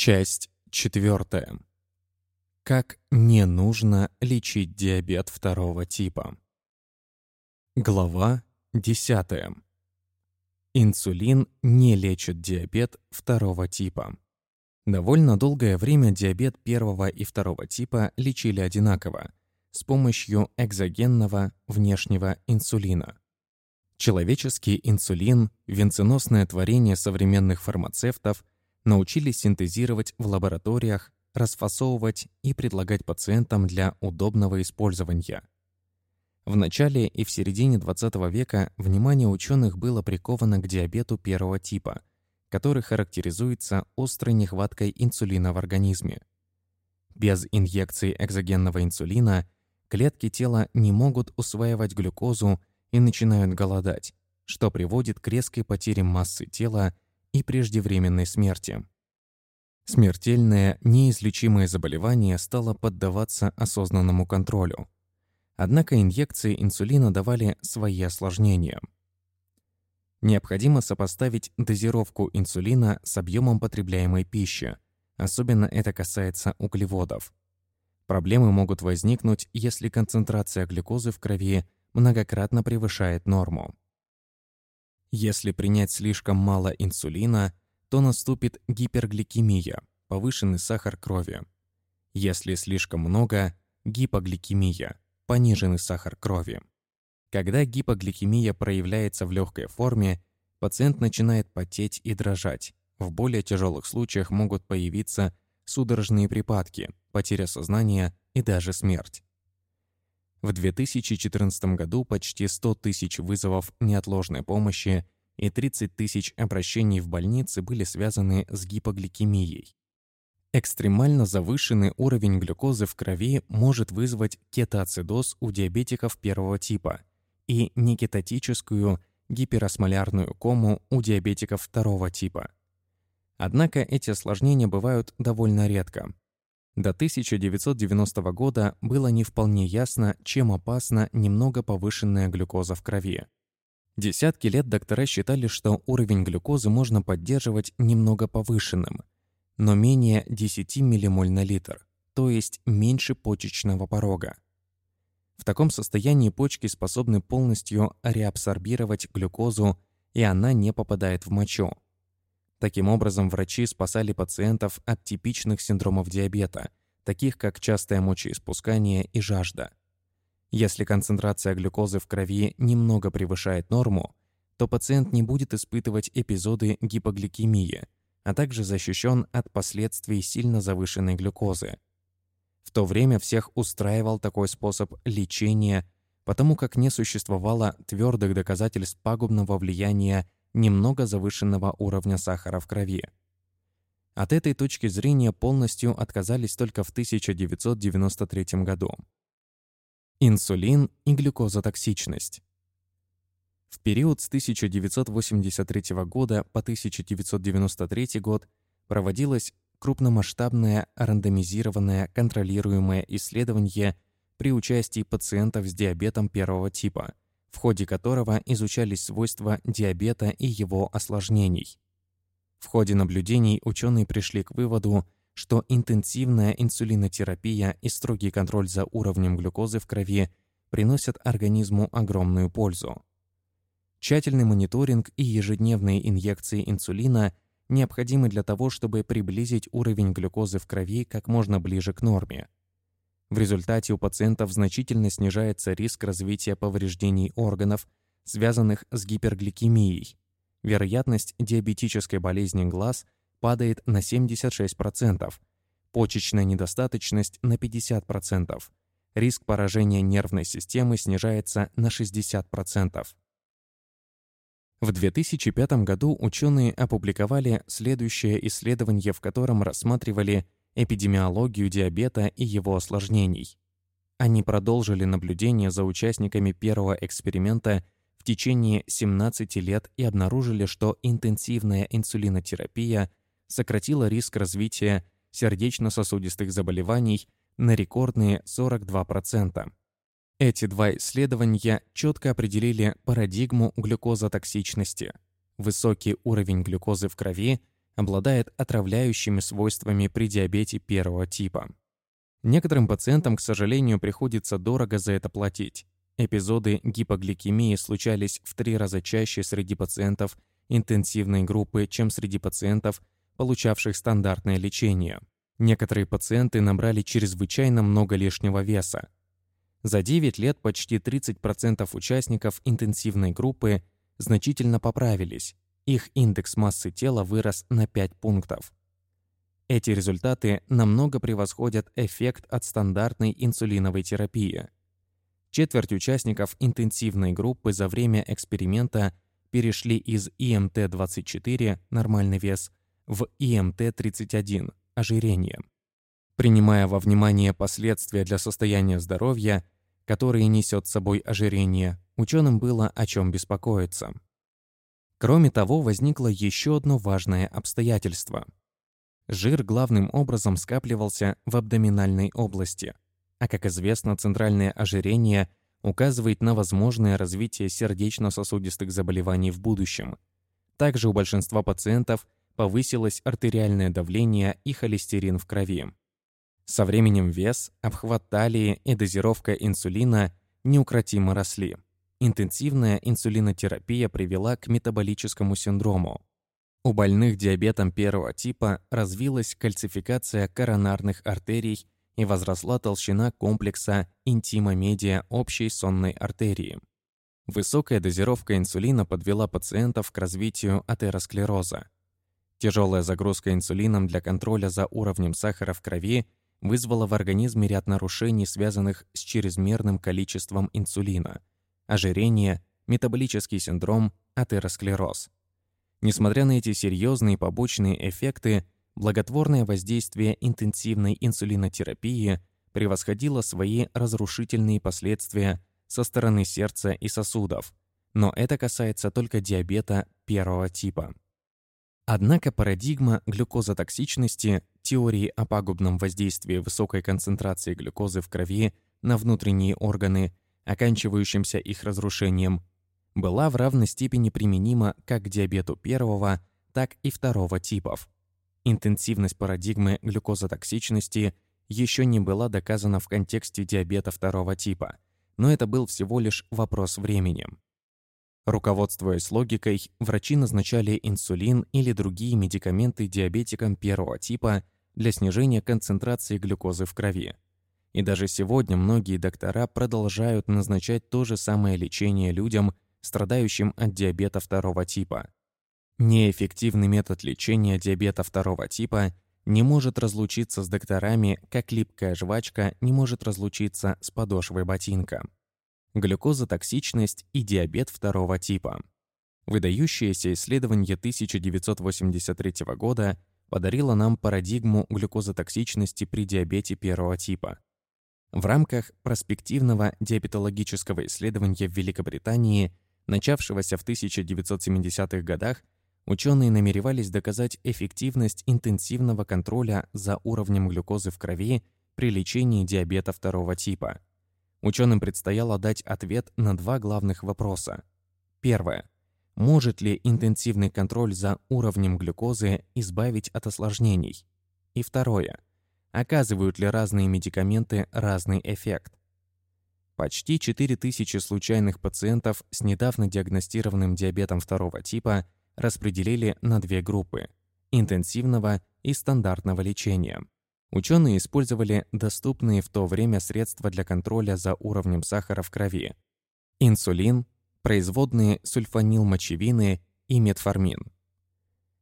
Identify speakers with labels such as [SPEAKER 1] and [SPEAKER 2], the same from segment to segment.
[SPEAKER 1] Часть четвертая. Как не нужно лечить диабет второго типа. Глава десятая. Инсулин не лечит диабет второго типа. Довольно долгое время диабет первого и второго типа лечили одинаково с помощью экзогенного внешнего инсулина. Человеческий инсулин, венценосное творение современных фармацевтов – научились синтезировать в лабораториях, расфасовывать и предлагать пациентам для удобного использования. В начале и в середине XX века внимание ученых было приковано к диабету первого типа, который характеризуется острой нехваткой инсулина в организме. Без инъекции экзогенного инсулина клетки тела не могут усваивать глюкозу и начинают голодать, что приводит к резкой потере массы тела и преждевременной смерти. Смертельное, неизлечимое заболевание стало поддаваться осознанному контролю. Однако инъекции инсулина давали свои осложнения. Необходимо сопоставить дозировку инсулина с объемом потребляемой пищи, особенно это касается углеводов. Проблемы могут возникнуть, если концентрация глюкозы в крови многократно превышает норму. Если принять слишком мало инсулина, то наступит гипергликемия, повышенный сахар крови. Если слишком много – гипогликемия, пониженный сахар крови. Когда гипогликемия проявляется в легкой форме, пациент начинает потеть и дрожать. В более тяжелых случаях могут появиться судорожные припадки, потеря сознания и даже смерть. В 2014 году почти 100 тысяч вызовов неотложной помощи и 30 тысяч обращений в больницы были связаны с гипогликемией. Экстремально завышенный уровень глюкозы в крови может вызвать кетоацидоз у диабетиков первого типа и некетотическую гиперосмолярную кому у диабетиков второго типа. Однако эти осложнения бывают довольно редко, до 1990 года было не вполне ясно, чем опасна немного повышенная глюкоза в крови. Десятки лет доктора считали, что уровень глюкозы можно поддерживать немного повышенным, но менее 10 ммоль на литр, то есть меньше почечного порога. В таком состоянии почки способны полностью реабсорбировать глюкозу, и она не попадает в мочу. Таким образом, врачи спасали пациентов от типичных синдромов диабета, таких как частое мочеиспускание и жажда. Если концентрация глюкозы в крови немного превышает норму, то пациент не будет испытывать эпизоды гипогликемии, а также защищен от последствий сильно завышенной глюкозы. В то время всех устраивал такой способ лечения, потому как не существовало твердых доказательств пагубного влияния немного завышенного уровня сахара в крови. От этой точки зрения полностью отказались только в 1993 году. Инсулин и глюкозотоксичность. В период с 1983 года по 1993 год проводилось крупномасштабное рандомизированное контролируемое исследование при участии пациентов с диабетом первого типа – в ходе которого изучались свойства диабета и его осложнений. В ходе наблюдений ученые пришли к выводу, что интенсивная инсулинотерапия и строгий контроль за уровнем глюкозы в крови приносят организму огромную пользу. Тщательный мониторинг и ежедневные инъекции инсулина необходимы для того, чтобы приблизить уровень глюкозы в крови как можно ближе к норме. В результате у пациентов значительно снижается риск развития повреждений органов, связанных с гипергликемией. Вероятность диабетической болезни глаз падает на 76%, почечная недостаточность на 50%, риск поражения нервной системы снижается на 60%. В 2005 году ученые опубликовали следующее исследование, в котором рассматривали эпидемиологию диабета и его осложнений. Они продолжили наблюдение за участниками первого эксперимента в течение 17 лет и обнаружили, что интенсивная инсулинотерапия сократила риск развития сердечно-сосудистых заболеваний на рекордные 42%. Эти два исследования четко определили парадигму глюкозотоксичности. Высокий уровень глюкозы в крови обладает отравляющими свойствами при диабете первого типа. Некоторым пациентам, к сожалению, приходится дорого за это платить. Эпизоды гипогликемии случались в три раза чаще среди пациентов интенсивной группы, чем среди пациентов, получавших стандартное лечение. Некоторые пациенты набрали чрезвычайно много лишнего веса. За 9 лет почти 30% участников интенсивной группы значительно поправились. Их индекс массы тела вырос на 5 пунктов. Эти результаты намного превосходят эффект от стандартной инсулиновой терапии. Четверть участников интенсивной группы за время эксперимента перешли из ИМТ-24 нормальный вес в ИМТ-31 ожирение. Принимая во внимание последствия для состояния здоровья, которые несет с собой ожирение, ученым было о чем беспокоиться. Кроме того, возникло еще одно важное обстоятельство. Жир главным образом скапливался в абдоминальной области, а как известно, центральное ожирение указывает на возможное развитие сердечно-сосудистых заболеваний в будущем. Также у большинства пациентов повысилось артериальное давление и холестерин в крови. Со временем вес, обхват талии и дозировка инсулина неукротимо росли. Интенсивная инсулинотерапия привела к метаболическому синдрому. У больных диабетом первого типа развилась кальцификация коронарных артерий и возросла толщина комплекса интима-медиа общей сонной артерии. Высокая дозировка инсулина подвела пациентов к развитию атеросклероза. Тяжелая загрузка инсулином для контроля за уровнем сахара в крови вызвала в организме ряд нарушений, связанных с чрезмерным количеством инсулина, ожирение, метаболический синдром, атеросклероз. Несмотря на эти серьезные побочные эффекты, благотворное воздействие интенсивной инсулинотерапии превосходило свои разрушительные последствия со стороны сердца и сосудов, но это касается только диабета первого типа. Однако парадигма глюкозотоксичности, теории о пагубном воздействии высокой концентрации глюкозы в крови на внутренние органы, оканчивающимся их разрушением, была в равной степени применима как к диабету первого, так и второго типов. Интенсивность парадигмы глюкозотоксичности еще не была доказана в контексте диабета второго типа, но это был всего лишь вопрос времени. Руководствуясь логикой, врачи назначали инсулин или другие медикаменты диабетикам первого типа для снижения концентрации глюкозы в крови. И даже сегодня многие доктора продолжают назначать то же самое лечение людям, страдающим от диабета второго типа. Неэффективный метод лечения диабета второго типа не может разлучиться с докторами, как липкая жвачка не может разлучиться с подошвой ботинка глюкозотоксичность и диабет второго типа. Выдающееся исследование 1983 года подарило нам парадигму глюкозотоксичности при диабете первого типа. В рамках проспективного диабетологического исследования в Великобритании, начавшегося в 1970-х годах, ученые намеревались доказать эффективность интенсивного контроля за уровнем глюкозы в крови при лечении диабета второго типа. Ученым предстояло дать ответ на два главных вопроса. Первое. Может ли интенсивный контроль за уровнем глюкозы избавить от осложнений? И второе. Оказывают ли разные медикаменты разный эффект? Почти 4000 случайных пациентов с недавно диагностированным диабетом второго типа распределили на две группы – интенсивного и стандартного лечения. Ученые использовали доступные в то время средства для контроля за уровнем сахара в крови. Инсулин, производные сульфанилмочевины и метформин.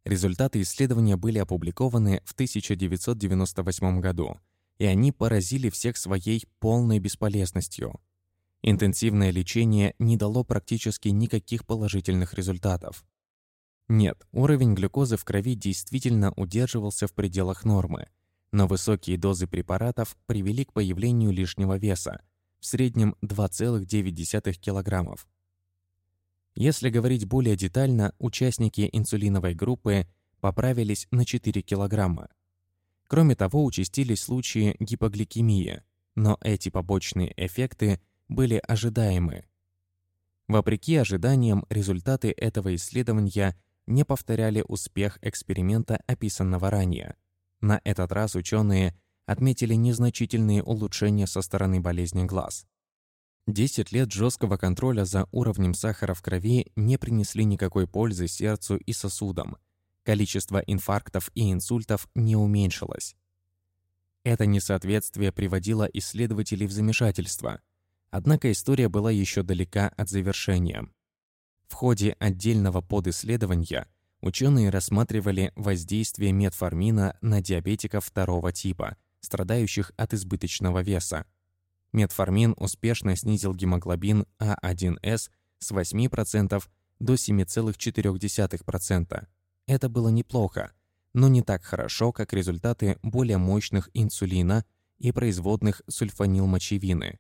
[SPEAKER 1] Результаты исследования были опубликованы в 1998 году, и они поразили всех своей полной бесполезностью. Интенсивное лечение не дало практически никаких положительных результатов. Нет, уровень глюкозы в крови действительно удерживался в пределах нормы, но высокие дозы препаратов привели к появлению лишнего веса, в среднем 2,9 кг. Если говорить более детально, участники инсулиновой группы поправились на 4 кг. Кроме того, участились случаи гипогликемии, но эти побочные эффекты были ожидаемы. Вопреки ожиданиям, результаты этого исследования не повторяли успех эксперимента, описанного ранее. На этот раз ученые отметили незначительные улучшения со стороны болезни глаз. 10 лет жесткого контроля за уровнем сахара в крови не принесли никакой пользы сердцу и сосудам. Количество инфарктов и инсультов не уменьшилось. Это несоответствие приводило исследователей в замешательство. Однако история была еще далека от завершения. В ходе отдельного подисследования ученые рассматривали воздействие метформина на диабетиков второго типа, страдающих от избыточного веса. Метформин успешно снизил гемоглобин А1С с 8% до 7,4%. Это было неплохо, но не так хорошо, как результаты более мощных инсулина и производных сульфанилмочевины.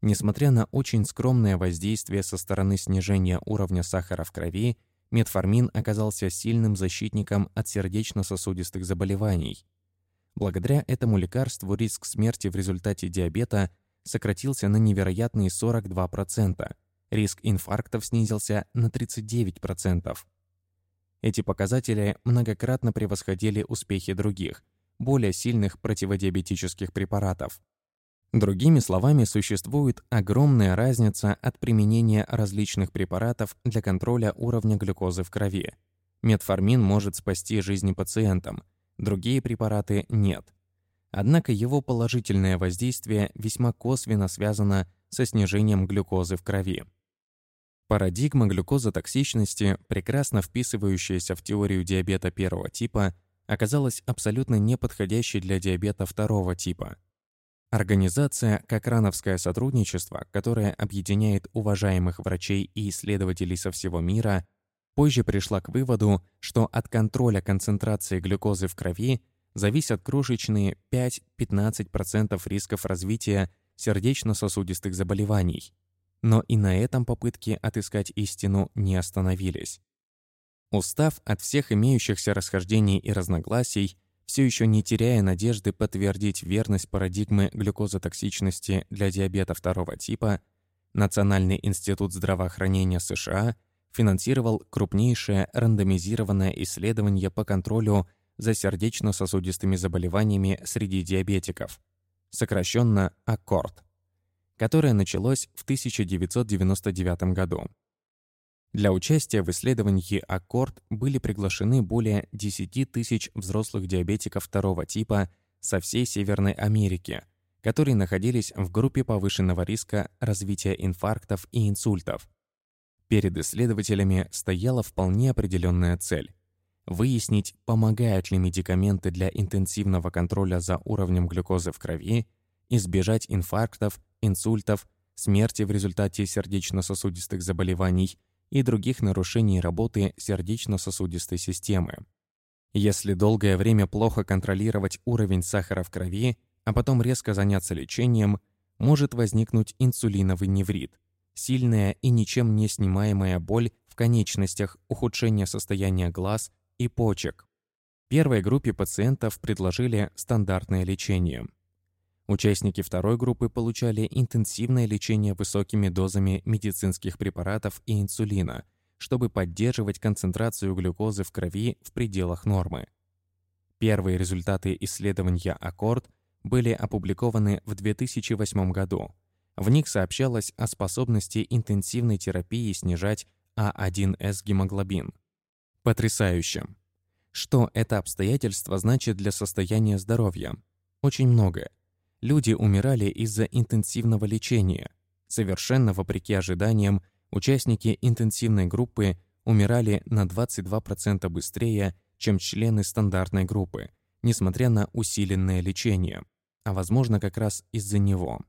[SPEAKER 1] Несмотря на очень скромное воздействие со стороны снижения уровня сахара в крови, метформин оказался сильным защитником от сердечно-сосудистых заболеваний. Благодаря этому лекарству риск смерти в результате диабета сократился на невероятные 42%, риск инфарктов снизился на 39%. Эти показатели многократно превосходили успехи других, более сильных противодиабетических препаратов. Другими словами, существует огромная разница от применения различных препаратов для контроля уровня глюкозы в крови. Метформин может спасти жизни пациентам, другие препараты нет. Однако его положительное воздействие весьма косвенно связано со снижением глюкозы в крови. Парадигма глюкозотоксичности, прекрасно вписывающаяся в теорию диабета первого типа, оказалась абсолютно неподходящей для диабета второго типа – Организация «Кокрановское сотрудничество», которое объединяет уважаемых врачей и исследователей со всего мира, позже пришла к выводу, что от контроля концентрации глюкозы в крови зависят крошечные 5-15% рисков развития сердечно-сосудистых заболеваний. Но и на этом попытки отыскать истину не остановились. Устав от всех имеющихся расхождений и разногласий, все еще не теряя надежды подтвердить верность парадигмы глюкозотоксичности для диабета второго типа, Национальный институт здравоохранения США финансировал крупнейшее рандомизированное исследование по контролю за сердечно-сосудистыми заболеваниями среди диабетиков, сокращенно АККОРД, которое началось в 1999 году. Для участия в исследовании Аккорд были приглашены более 10 тысяч взрослых диабетиков второго типа со всей Северной Америки, которые находились в группе повышенного риска развития инфарктов и инсультов. Перед исследователями стояла вполне определенная цель – выяснить, помогают ли медикаменты для интенсивного контроля за уровнем глюкозы в крови, избежать инфарктов, инсультов, смерти в результате сердечно-сосудистых заболеваний – и других нарушений работы сердечно-сосудистой системы. Если долгое время плохо контролировать уровень сахара в крови, а потом резко заняться лечением, может возникнуть инсулиновый неврит, сильная и ничем не снимаемая боль в конечностях, ухудшение состояния глаз и почек. Первой группе пациентов предложили стандартное лечение – Участники второй группы получали интенсивное лечение высокими дозами медицинских препаратов и инсулина, чтобы поддерживать концентрацию глюкозы в крови в пределах нормы. Первые результаты исследования «Аккорд» были опубликованы в 2008 году. В них сообщалось о способности интенсивной терапии снижать А1С Потрясающе! Что это обстоятельство значит для состояния здоровья? Очень многое. Люди умирали из-за интенсивного лечения. Совершенно вопреки ожиданиям, участники интенсивной группы умирали на 22% быстрее, чем члены стандартной группы, несмотря на усиленное лечение, а возможно как раз из-за него.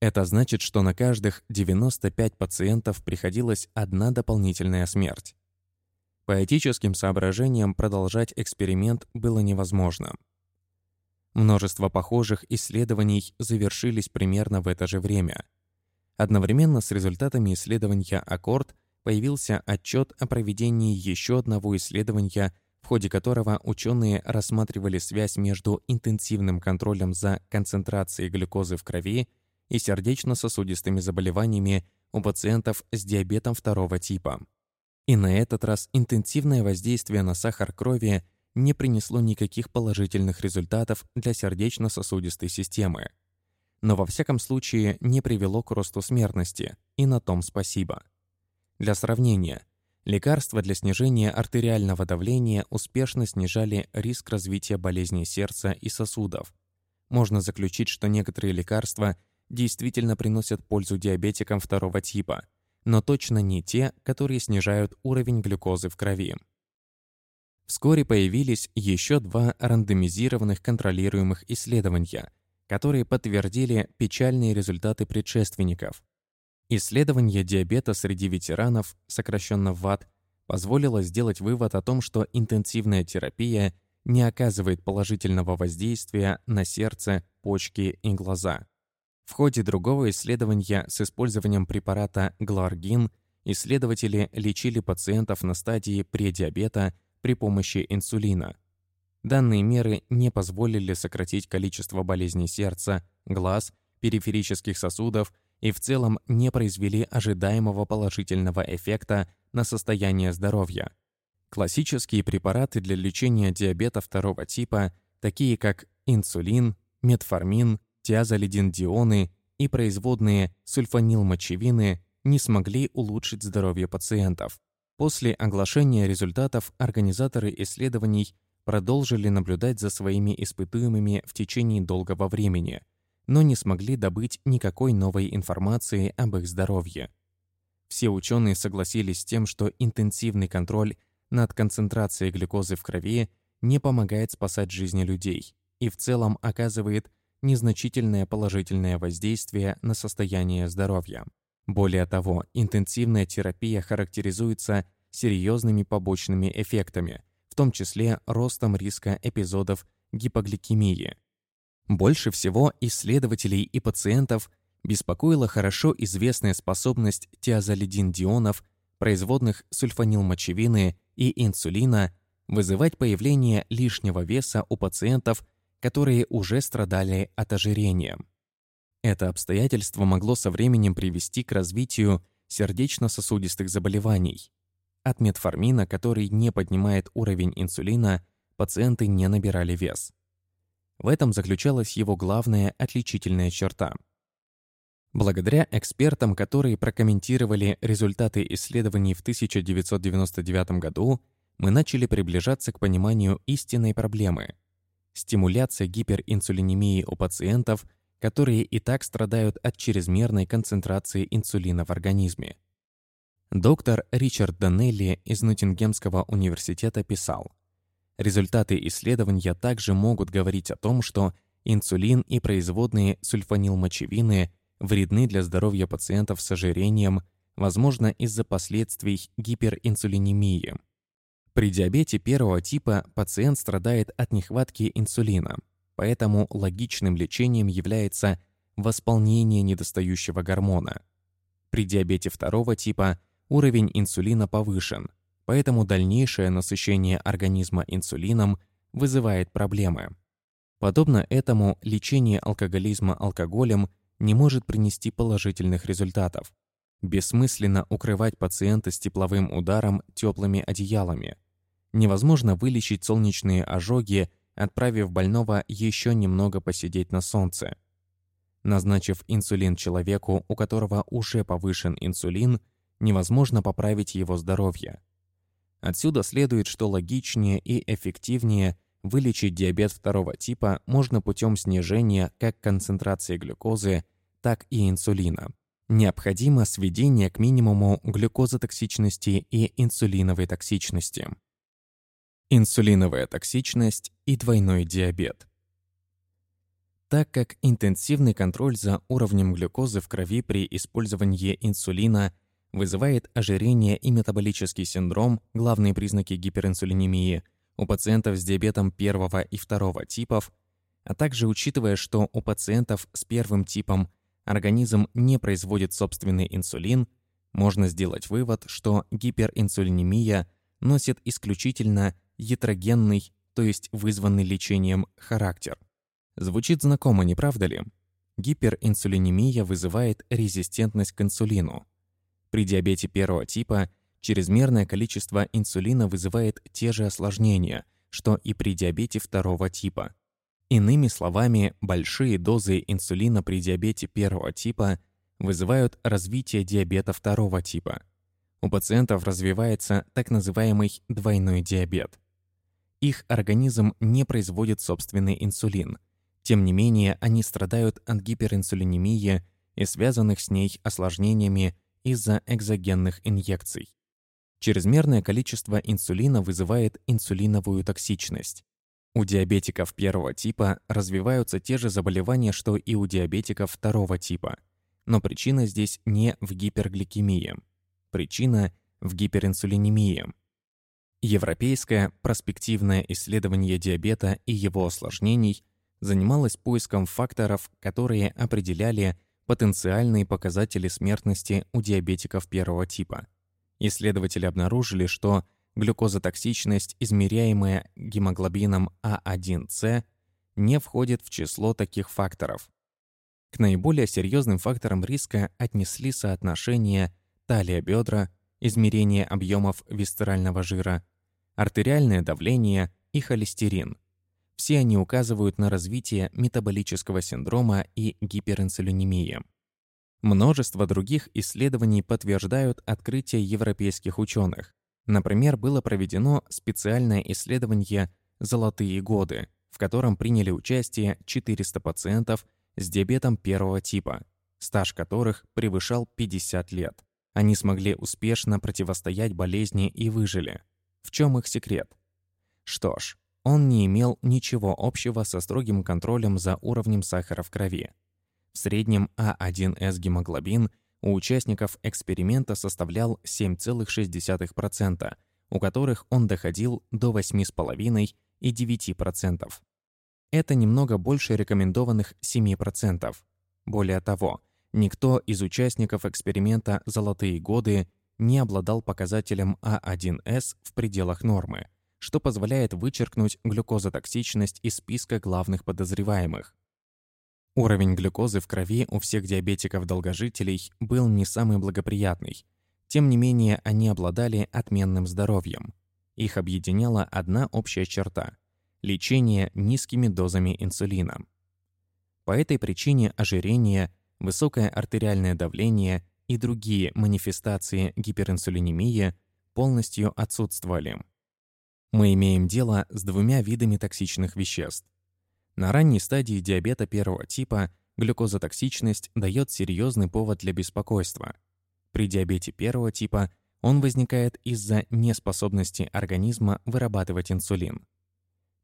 [SPEAKER 1] Это значит, что на каждых 95 пациентов приходилась одна дополнительная смерть. По этическим соображениям продолжать эксперимент было невозможно – Множество похожих исследований завершились примерно в это же время. Одновременно с результатами исследования «Аккорд» появился отчет о проведении еще одного исследования, в ходе которого ученые рассматривали связь между интенсивным контролем за концентрацией глюкозы в крови и сердечно-сосудистыми заболеваниями у пациентов с диабетом второго типа. И на этот раз интенсивное воздействие на сахар крови не принесло никаких положительных результатов для сердечно-сосудистой системы. Но во всяком случае не привело к росту смертности, и на том спасибо. Для сравнения, лекарства для снижения артериального давления успешно снижали риск развития болезней сердца и сосудов. Можно заключить, что некоторые лекарства действительно приносят пользу диабетикам второго типа, но точно не те, которые снижают уровень глюкозы в крови. Вскоре появились еще два рандомизированных контролируемых исследования, которые подтвердили печальные результаты предшественников. Исследование диабета среди ветеранов, сокращенно ВАД, позволило сделать вывод о том, что интенсивная терапия не оказывает положительного воздействия на сердце, почки и глаза. В ходе другого исследования с использованием препарата гларгин исследователи лечили пациентов на стадии предиабета при помощи инсулина. Данные меры не позволили сократить количество болезней сердца, глаз, периферических сосудов и в целом не произвели ожидаемого положительного эффекта на состояние здоровья. Классические препараты для лечения диабета второго типа, такие как инсулин, метформин, тиазолидиндионы и производные сульфанилмочевины, не смогли улучшить здоровье пациентов. После оглашения результатов организаторы исследований продолжили наблюдать за своими испытуемыми в течение долгого времени, но не смогли добыть никакой новой информации об их здоровье. Все ученые согласились с тем, что интенсивный контроль над концентрацией глюкозы в крови не помогает спасать жизни людей и в целом оказывает незначительное положительное воздействие на состояние здоровья. Более того, интенсивная терапия характеризуется серьезными побочными эффектами, в том числе ростом риска эпизодов гипогликемии. Больше всего исследователей и пациентов беспокоила хорошо известная способность тиазолидин-дионов, производных сульфанилмочевины и инсулина, вызывать появление лишнего веса у пациентов, которые уже страдали от ожирения. Это обстоятельство могло со временем привести к развитию сердечно-сосудистых заболеваний. От метформина, который не поднимает уровень инсулина, пациенты не набирали вес. В этом заключалась его главная отличительная черта. Благодаря экспертам, которые прокомментировали результаты исследований в 1999 году, мы начали приближаться к пониманию истинной проблемы. Стимуляция гиперинсулинемии у пациентов – которые и так страдают от чрезмерной концентрации инсулина в организме. Доктор Ричард Данелли из Ноттингемского университета писал, Результаты исследования также могут говорить о том, что инсулин и производные сульфанилмочевины вредны для здоровья пациентов с ожирением, возможно, из-за последствий гиперинсулинемии. При диабете первого типа пациент страдает от нехватки инсулина – Поэтому логичным лечением является восполнение недостающего гормона. При диабете второго типа уровень инсулина повышен, поэтому дальнейшее насыщение организма инсулином вызывает проблемы. Подобно этому, лечение алкоголизма алкоголем не может принести положительных результатов. Бессмысленно укрывать пациента с тепловым ударом теплыми одеялами. Невозможно вылечить солнечные ожоги отправив больного еще немного посидеть на солнце. Назначив инсулин человеку, у которого уже повышен инсулин, невозможно поправить его здоровье. Отсюда следует, что логичнее и эффективнее вылечить диабет второго типа можно путем снижения как концентрации глюкозы, так и инсулина. Необходимо сведение к минимуму глюкозотоксичности и инсулиновой токсичности инсулиновая токсичность и двойной диабет. Так как интенсивный контроль за уровнем глюкозы в крови при использовании инсулина вызывает ожирение и метаболический синдром, главные признаки гиперинсулинемии, у пациентов с диабетом первого и второго типов, а также учитывая, что у пациентов с первым типом организм не производит собственный инсулин, можно сделать вывод, что гиперинсулинемия носит исключительно ятрогенный, то есть вызванный лечением, характер. Звучит знакомо, не правда ли? Гиперинсулинемия вызывает резистентность к инсулину. При диабете первого типа Чрезмерное количество инсулина вызывает те же осложнения, что и при диабете второго типа. Иными словами, большие дозы инсулина при диабете первого типа вызывают развитие диабета второго типа. У пациентов развивается так называемый двойной диабет. Их организм не производит собственный инсулин. Тем не менее, они страдают от гиперинсулинемии и связанных с ней осложнениями из-за экзогенных инъекций. Чрезмерное количество инсулина вызывает инсулиновую токсичность. У диабетиков первого типа развиваются те же заболевания, что и у диабетиков второго типа. Но причина здесь не в гипергликемии. Причина в гиперинсулинемии. Европейское проспективное исследование диабета и его осложнений занималось поиском факторов, которые определяли потенциальные показатели смертности у диабетиков первого типа – Исследователи обнаружили, что глюкозотоксичность, измеряемая гемоглобином А1С, не входит в число таких факторов. К наиболее серьезным факторам риска отнесли соотношение талия-бедра, измерение объемов висцерального жира, артериальное давление и холестерин. Все они указывают на развитие метаболического синдрома и гиперинсулинемии. Множество других исследований подтверждают открытие европейских ученых. Например, было проведено специальное исследование «Золотые годы», в котором приняли участие 400 пациентов с диабетом первого типа, стаж которых превышал 50 лет. Они смогли успешно противостоять болезни и выжили. В чем их секрет? Что ж, он не имел ничего общего со строгим контролем за уровнем сахара в крови. В среднем А1С гемоглобин у участников эксперимента составлял 7,6%, у которых он доходил до 8,5% и 9%. Это немного больше рекомендованных 7%. Более того, никто из участников эксперимента «Золотые годы» не обладал показателем А1С в пределах нормы, что позволяет вычеркнуть глюкозотоксичность из списка главных подозреваемых. Уровень глюкозы в крови у всех диабетиков-долгожителей был не самый благоприятный. Тем не менее, они обладали отменным здоровьем. Их объединяла одна общая черта – лечение низкими дозами инсулина. По этой причине ожирение, высокое артериальное давление и другие манифестации гиперинсулинемии полностью отсутствовали. Мы имеем дело с двумя видами токсичных веществ на ранней стадии диабета первого типа глюкозотоксичность дает серьезный повод для беспокойства. При диабете первого типа он возникает из-за неспособности организма вырабатывать инсулин.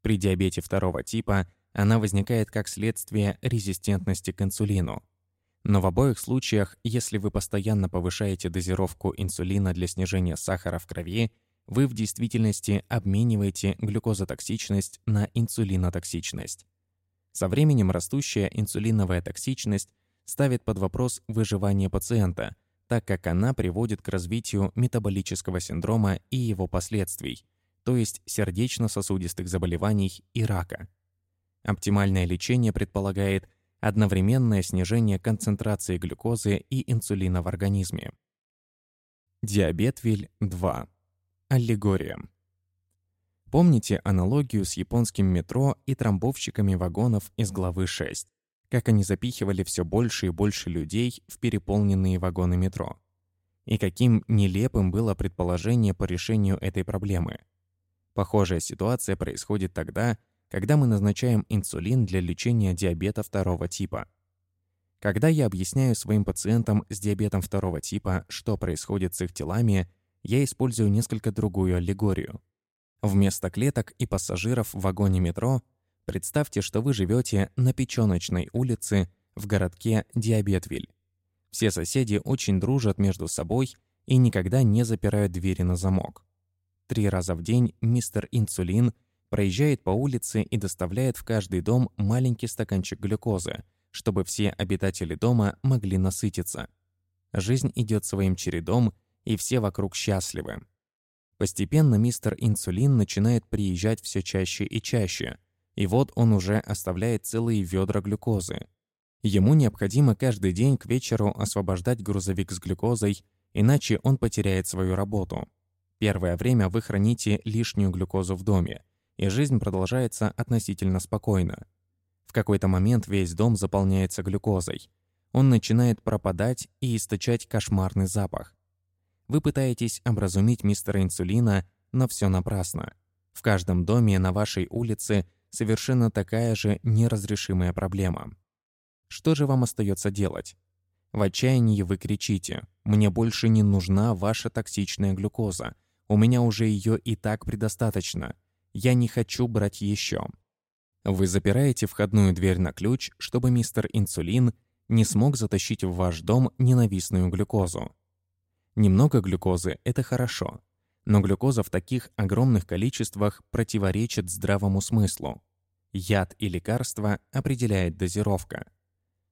[SPEAKER 1] При диабете второго типа она возникает как следствие резистентности к инсулину. Но в обоих случаях, если вы постоянно повышаете дозировку инсулина для снижения сахара в крови, вы в действительности обмениваете глюкозотоксичность на инсулинотоксичность. Со временем растущая инсулиновая токсичность ставит под вопрос выживание пациента, так как она приводит к развитию метаболического синдрома и его последствий, то есть сердечно-сосудистых заболеваний и рака. Оптимальное лечение предполагает одновременное снижение концентрации глюкозы и инсулина в организме. Диабет Виль-2. Аллегория. Помните аналогию с японским метро и трамбовщиками вагонов из главы 6? Как они запихивали все больше и больше людей в переполненные вагоны метро? И каким нелепым было предположение по решению этой проблемы? Похожая ситуация происходит тогда, когда мы назначаем инсулин для лечения диабета второго типа. Когда я объясняю своим пациентам с диабетом второго типа, что происходит с их телами, я использую несколько другую аллегорию. Вместо клеток и пассажиров в вагоне метро представьте, что вы живете на Печёночной улице в городке Диабетвиль. Все соседи очень дружат между собой и никогда не запирают двери на замок. Три раза в день мистер Инсулин проезжает по улице и доставляет в каждый дом маленький стаканчик глюкозы, чтобы все обитатели дома могли насытиться. Жизнь идет своим чередом, и все вокруг счастливы. Постепенно мистер Инсулин начинает приезжать все чаще и чаще, и вот он уже оставляет целые ведра глюкозы. Ему необходимо каждый день к вечеру освобождать грузовик с глюкозой иначе он потеряет свою работу. Первое время вы храните лишнюю глюкозу в доме, и жизнь продолжается относительно спокойно. В какой-то момент весь дом заполняется глюкозой. Он начинает пропадать и источать кошмарный запах. Вы пытаетесь образумить мистера инсулина, но все напрасно. В каждом доме на вашей улице совершенно такая же неразрешимая проблема. Что же вам остается делать? В отчаянии вы кричите «Мне больше не нужна ваша токсичная глюкоза. У меня уже ее и так предостаточно. Я не хочу брать еще». Вы запираете входную дверь на ключ, чтобы мистер Инсулин не смог затащить в ваш дом ненавистную глюкозу. Немного глюкозы – это хорошо, но глюкоза в таких огромных количествах противоречит здравому смыслу. Яд и лекарство определяет дозировка.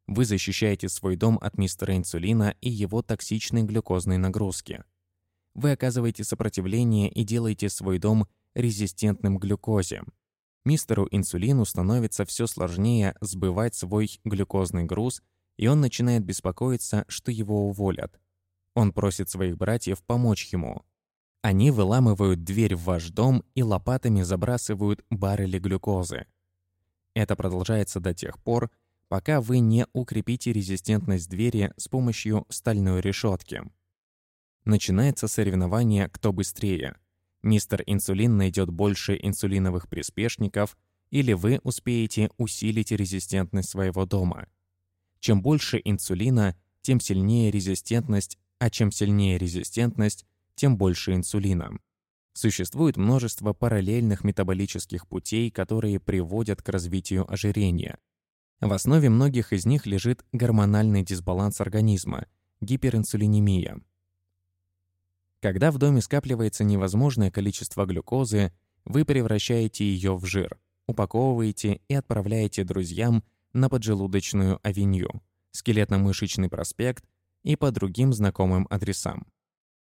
[SPEAKER 1] Вы защищаете свой дом от мистера инсулина и его токсичной глюкозной нагрузки. Вы оказываете сопротивление и делаете свой дом резистентным глюкозе. Мистеру инсулину становится все сложнее сбывать свой глюкозный груз, и он начинает беспокоиться, что его уволят. Он просит своих братьев помочь ему. Они выламывают дверь в ваш дом и лопатами забрасывают баррели глюкозы. Это продолжается до тех пор, пока вы не укрепите резистентность двери с помощью стальной решетки. Начинается соревнование «Кто быстрее?». Мистер Инсулин найдет больше инсулиновых приспешников, или вы успеете усилить резистентность своего дома. Чем больше инсулина, тем сильнее резистентность, а чем сильнее резистентность, тем больше инсулина. Существует множество параллельных метаболических путей, которые приводят к развитию ожирения. В основе многих из них лежит гормональный дисбаланс организма – гиперинсулинемия. Когда в доме скапливается невозможное количество глюкозы, вы превращаете ее в жир, упаковываете и отправляете друзьям на поджелудочную авеню, скелетно-мышечный проспект и по другим знакомым адресам.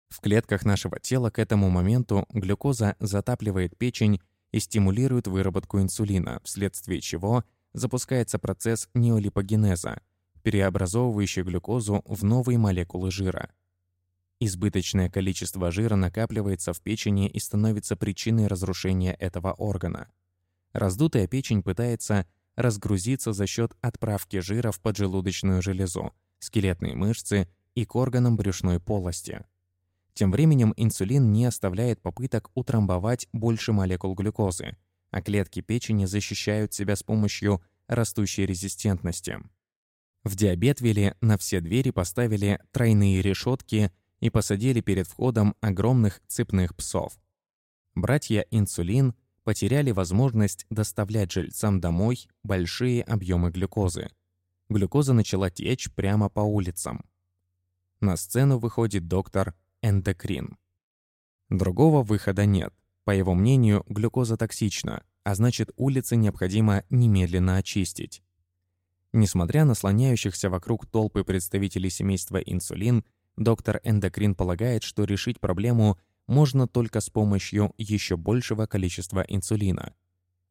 [SPEAKER 1] В клетках нашего тела к этому моменту глюкоза затапливает печень и стимулирует выработку инсулина, вследствие чего запускается процесс неолипогенеза, переобразовывающий глюкозу в новые молекулы жира. Избыточное количество жира накапливается в печени и становится причиной разрушения этого органа. Раздутая печень пытается разгрузиться за счет отправки жира в поджелудочную железу, скелетные мышцы и к органам брюшной полости. Тем временем инсулин не оставляет попыток утрамбовать больше молекул глюкозы, а клетки печени защищают себя с помощью растущей резистентности. В диабет вели на все двери поставили тройные решетки и посадили перед входом огромных цепных псов. Братья инсулин потеряли возможность доставлять жильцам домой большие объемы глюкозы. Глюкоза начала течь прямо по улицам. На сцену выходит доктор эндокрин. Другого выхода нет. По его мнению, глюкоза токсична, а значит улицы необходимо немедленно очистить. Несмотря на слоняющихся вокруг толпы представителей семейства инсулин, доктор эндокрин полагает, что решить проблему можно только с помощью еще большего количества инсулина.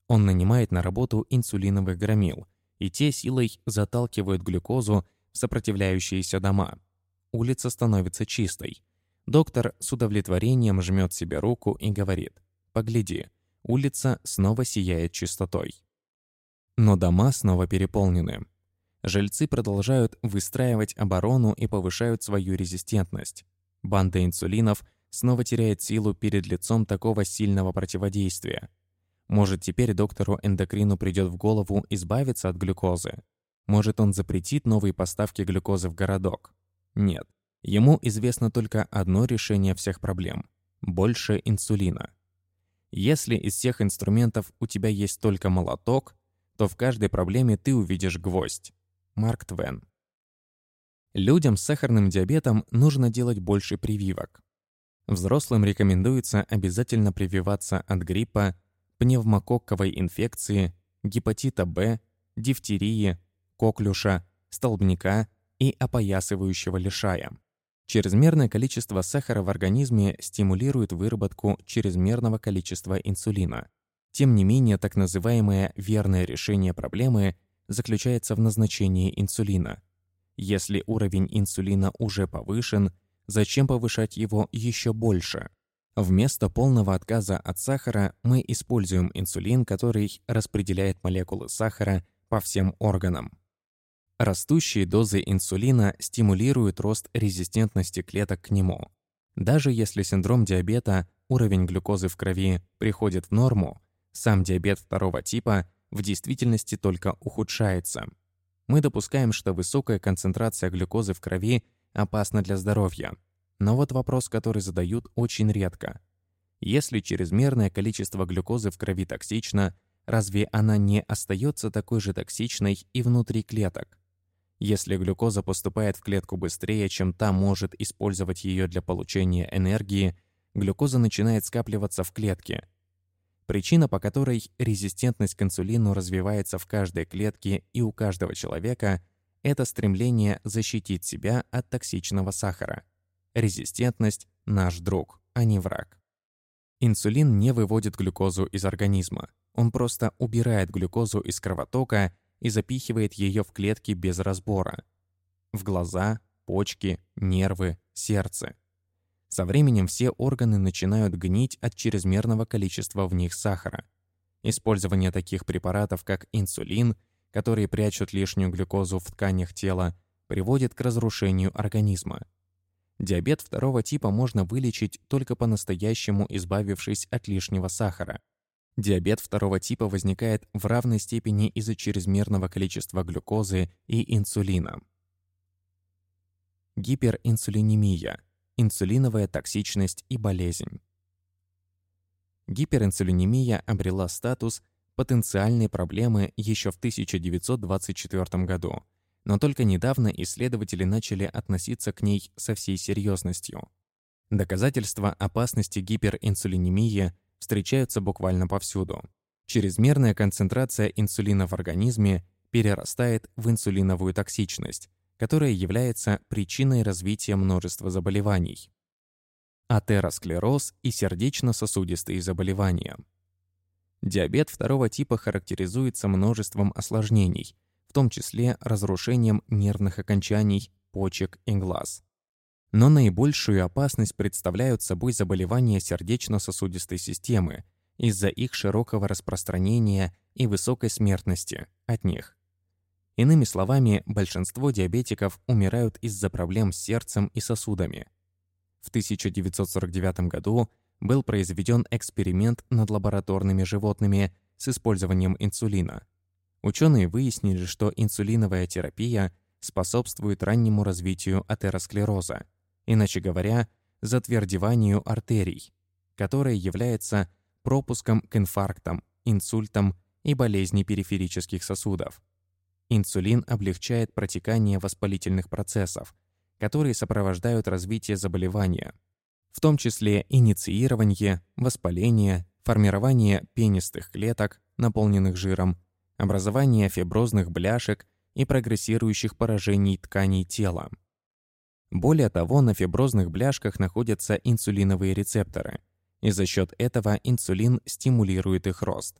[SPEAKER 1] Он нанимает на работу инсулиновых громил, и те силой заталкивают глюкозу в сопротивляющиеся дома. Улица становится чистой, Доктор с удовлетворением жмет себе руку и говорит «Погляди, улица снова сияет чистотой». Но дома снова переполнены. Жильцы продолжают выстраивать оборону и повышают свою резистентность. Банда инсулинов снова теряет силу перед лицом такого сильного противодействия. Может, теперь доктору эндокрину придет в голову избавиться от глюкозы? Может, он запретит новые поставки глюкозы в городок? Нет. Ему известно только одно решение всех проблем – больше инсулина. Если из всех инструментов у тебя есть только молоток, то в каждой проблеме ты увидишь гвоздь. Марк Твен. Людям с сахарным диабетом нужно делать больше прививок. Взрослым рекомендуется обязательно прививаться от гриппа, пневмококковой инфекции, гепатита Б, дифтерии, коклюша, столбняка и опоясывающего лишая. Чрезмерное количество сахара в организме стимулирует выработку чрезмерного количества инсулина. Тем не менее, так называемое верное решение проблемы заключается в назначении инсулина. Если уровень инсулина уже повышен, зачем повышать его еще больше? Вместо полного отказа от сахара мы используем инсулин, который распределяет молекулы сахара по всем органам. Растущие дозы инсулина стимулируют рост резистентности клеток к нему. Даже если синдром диабета, уровень глюкозы в крови приходит в норму, сам диабет второго типа в действительности только ухудшается. Мы допускаем, что высокая концентрация глюкозы в крови опасна для здоровья – но вот вопрос, который задают очень редко. Если чрезмерное количество глюкозы в крови токсично, разве она не остается такой же токсичной и внутри клеток? Если глюкоза поступает в клетку быстрее, чем та может использовать ее для получения энергии, глюкоза начинает скапливаться в клетке. Причина, по которой резистентность к инсулину развивается в каждой клетке и у каждого человека, это стремление защитить себя от токсичного сахара. Резистентность – наш друг, а не враг. Инсулин не выводит глюкозу из организма. Он просто убирает глюкозу из кровотока и запихивает ее в клетки без разбора. В глаза, почки, нервы, сердце. Со временем все органы начинают гнить от чрезмерного количества в них сахара. Использование таких препаратов, как инсулин, которые прячут лишнюю глюкозу в тканях тела, приводит к разрушению организма. Диабет второго типа можно вылечить только по-настоящему избавившись от лишнего сахара. Диабет второго типа возникает в равной степени из-за чрезмерного количества глюкозы и инсулина. Гиперинсулинемия, инсулиновая токсичность и болезнь. Гиперинсулинемия обрела статус потенциальной проблемы еще в 1924 году – но только недавно исследователи начали относиться к ней со всей серьезностью. Доказательства опасности гиперинсулинемии встречаются буквально повсюду. Чрезмерная концентрация инсулина в организме перерастает в инсулиновую токсичность, которая является причиной развития множества заболеваний. Атеросклероз и сердечно-сосудистые заболевания. Диабет второго типа характеризуется множеством осложнений, в том числе разрушением нервных окончаний, почек и глаз. Но наибольшую опасность представляют собой заболевания сердечно-сосудистой системы из-за их широкого распространения и высокой смертности от них. Иными словами, большинство диабетиков умирают из-за проблем с сердцем и сосудами. В 1949 году был произведен эксперимент над лабораторными животными с использованием инсулина. Ученые выяснили, что инсулиновая терапия способствует раннему развитию атеросклероза, иначе говоря, затвердеванию артерий, которое является пропуском к инфарктам, инсультам и болезни периферических сосудов. Инсулин облегчает протекание воспалительных процессов, которые сопровождают развитие заболевания, в том числе инициирование, воспаление, формирование пенистых клеток, наполненных жиром, образование фиброзных бляшек и прогрессирующих поражений тканей тела. Более того, на фиброзных бляшках находятся инсулиновые рецепторы, и за счет этого инсулин стимулирует их рост.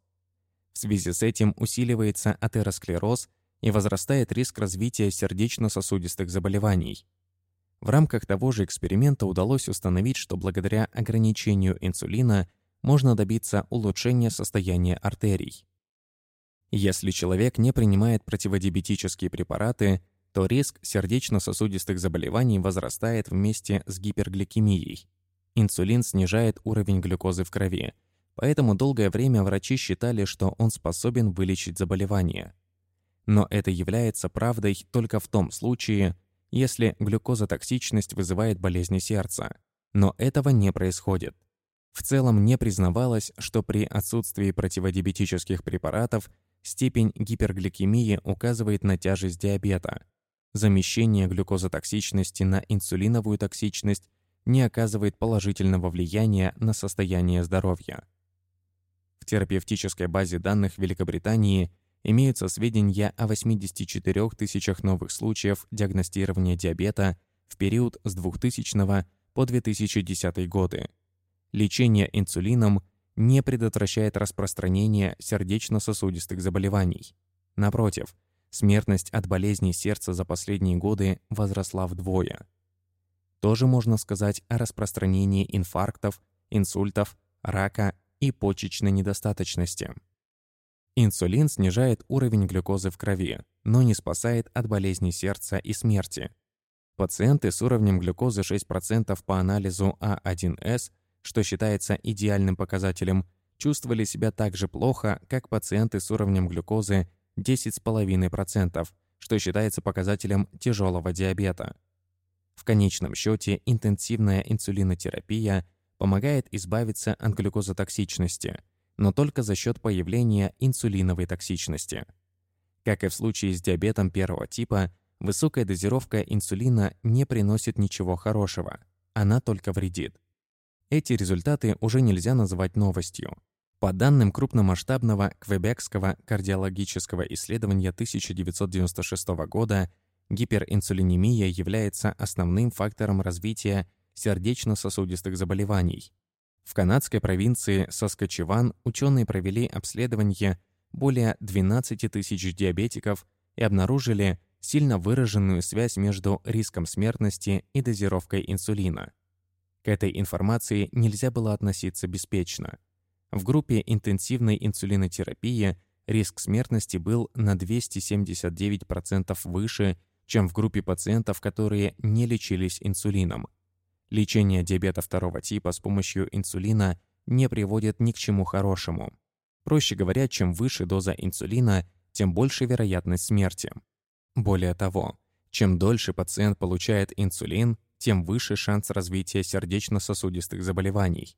[SPEAKER 1] В связи с этим усиливается атеросклероз и возрастает риск развития сердечно-сосудистых заболеваний. В рамках того же эксперимента удалось установить, что благодаря ограничению инсулина можно добиться улучшения состояния артерий. Если человек не принимает противодиабетические препараты, то риск сердечно-сосудистых заболеваний возрастает вместе с гипергликемией. Инсулин снижает уровень глюкозы в крови, поэтому долгое время врачи считали, что он способен вылечить заболевание. Но это является правдой только в том случае, если глюкозотоксичность вызывает болезни сердца. Но этого не происходит. В целом не признавалось, что при отсутствии противодиабетических препаратов Степень гипергликемии указывает на тяжесть диабета. Замещение глюкозотоксичности на инсулиновую токсичность не оказывает положительного влияния на состояние здоровья. В терапевтической базе данных Великобритании имеются сведения о 84 тысячах новых случаев диагностирования диабета в период с 2000 по 2010 годы. Лечение инсулином не предотвращает распространение сердечно-сосудистых заболеваний. Напротив, смертность от болезней сердца за последние годы возросла вдвое. тоже можно сказать о распространении инфарктов, инсультов, рака и почечной недостаточности. Инсулин снижает уровень глюкозы в крови, но не спасает от болезни сердца и смерти. Пациенты с уровнем глюкозы 6% по анализу А1С, что считается идеальным показателем, чувствовали себя так же плохо, как пациенты с уровнем глюкозы 10,5%, что считается показателем тяжелого диабета. В конечном счете интенсивная инсулинотерапия помогает избавиться от глюкозотоксичности, но только за счет появления инсулиновой токсичности. Как и в случае с диабетом первого типа, высокая дозировка инсулина не приносит ничего хорошего, она только вредит. Эти результаты уже нельзя называть новостью. По данным крупномасштабного Квебекского кардиологического исследования 1996 года, гиперинсулинемия является основным фактором развития сердечно-сосудистых заболеваний. В канадской провинции Саскачеван ученые провели обследование более 12 тысяч диабетиков и обнаружили сильно выраженную связь между риском смертности и дозировкой инсулина. К этой информации нельзя было относиться беспечно – в группе интенсивной инсулинотерапии риск смертности был на 279% выше, чем в группе пациентов, которые не лечились инсулином. Лечение диабета второго типа с помощью инсулина не приводит ни к чему хорошему. Проще говоря, чем выше доза инсулина, тем больше вероятность смерти. Более того, чем дольше пациент получает инсулин, тем выше шанс развития сердечно-сосудистых заболеваний.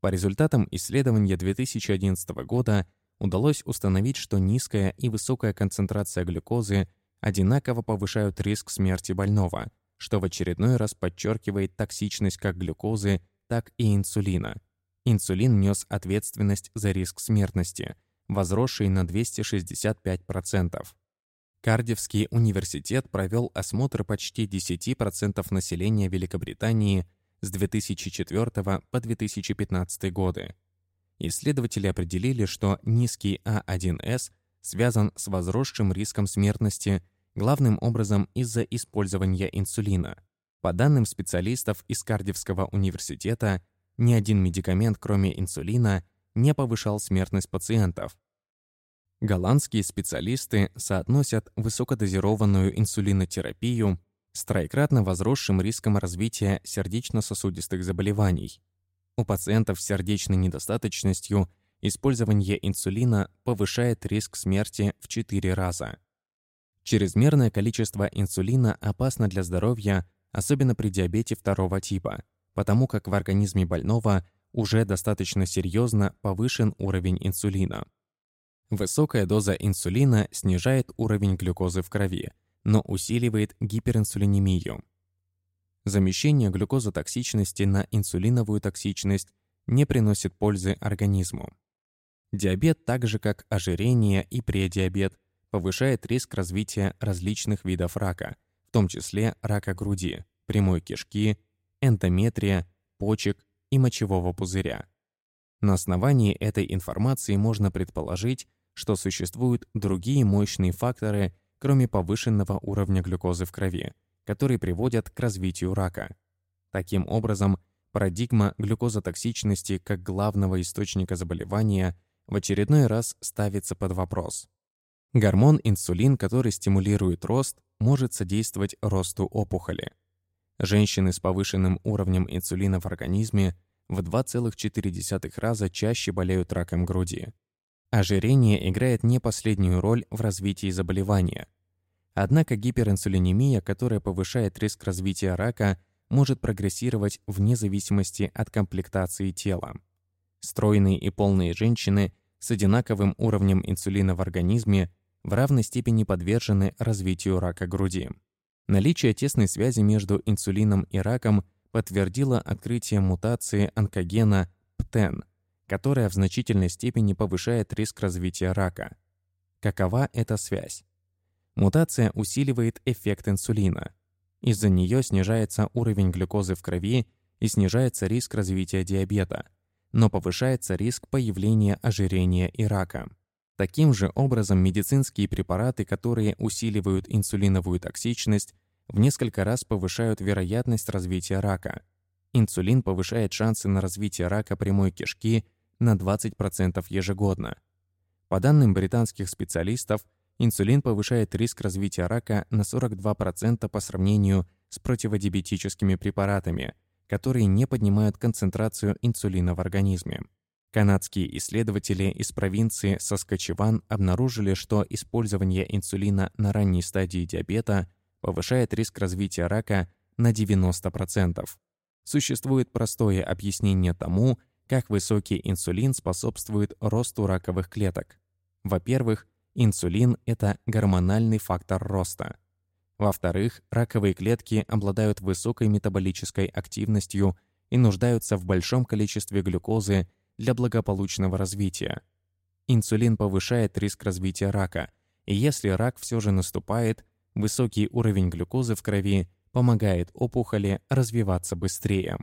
[SPEAKER 1] По результатам исследования 2011 года удалось установить, что низкая и высокая концентрация глюкозы одинаково повышают риск смерти больного, что в очередной раз подчеркивает токсичность как глюкозы, так и инсулина. Инсулин нес ответственность за риск смертности, возросший на 265%. Кардивский университет провел осмотр почти 10% населения Великобритании – с 2004 по 2015 годы. Исследователи определили, что низкий А1С связан с возросшим риском смертности главным образом из-за использования инсулина. По данным специалистов из Кардивского университета, ни один медикамент, кроме инсулина, не повышал смертность пациентов. Голландские специалисты соотносят высокодозированную инсулинотерапию с троекратно возросшим риском развития сердечно-сосудистых заболеваний. У пациентов с сердечной недостаточностью использование инсулина повышает риск смерти в 4 раза. Чрезмерное количество инсулина опасно для здоровья, особенно при диабете второго типа, потому как в организме больного уже достаточно серьезно повышен уровень инсулина. Высокая доза инсулина снижает уровень глюкозы в крови, но усиливает гиперинсулинемию. Замещение глюкозотоксичности на инсулиновую токсичность не приносит пользы организму. Диабет, так же как ожирение и предиабет, повышает риск развития различных видов рака, в том числе рака груди, прямой кишки, эндометрия, почек и мочевого пузыря. На основании этой информации можно предположить, что существуют другие мощные факторы, кроме повышенного уровня глюкозы в крови, которые приводят к развитию рака. Таким образом, парадигма глюкозотоксичности как главного источника заболевания в очередной раз ставится под вопрос. Гормон инсулин, который стимулирует рост, может содействовать росту опухоли. Женщины с повышенным уровнем инсулина в организме в 2,4 раза чаще болеют раком груди. Ожирение играет не последнюю роль в развитии заболевания. Однако гиперинсулинемия, которая повышает риск развития рака, может прогрессировать вне зависимости от комплектации тела. Стройные и полные женщины с одинаковым уровнем инсулина в организме в равной степени подвержены развитию рака груди. Наличие тесной связи между инсулином и раком подтвердило открытие мутации онкогена ПТЕН – которая в значительной степени повышает риск развития рака. Какова эта связь? Мутация усиливает эффект инсулина. Из-за нее снижается уровень глюкозы в крови и снижается риск развития диабета, но повышается риск появления ожирения и рака. Таким же образом медицинские препараты, которые усиливают инсулиновую токсичность, в несколько раз повышают вероятность развития рака. Инсулин повышает шансы на развитие рака прямой кишки на 20% ежегодно. По данным британских специалистов, инсулин повышает риск развития рака на 42% по сравнению с противодиабетическими препаратами, которые не поднимают концентрацию инсулина в организме. Канадские исследователи из провинции Саскачеван обнаружили, что использование инсулина на ранней стадии диабета повышает риск развития рака на 90%. Существует простое объяснение тому, как высокий инсулин способствует росту раковых клеток. Во-первых, инсулин – это гормональный фактор роста. Во-вторых, раковые клетки обладают высокой метаболической активностью и нуждаются в большом количестве глюкозы для благополучного развития. Инсулин повышает риск развития рака, и если рак все же наступает, высокий уровень глюкозы в крови помогает опухоли развиваться быстрее.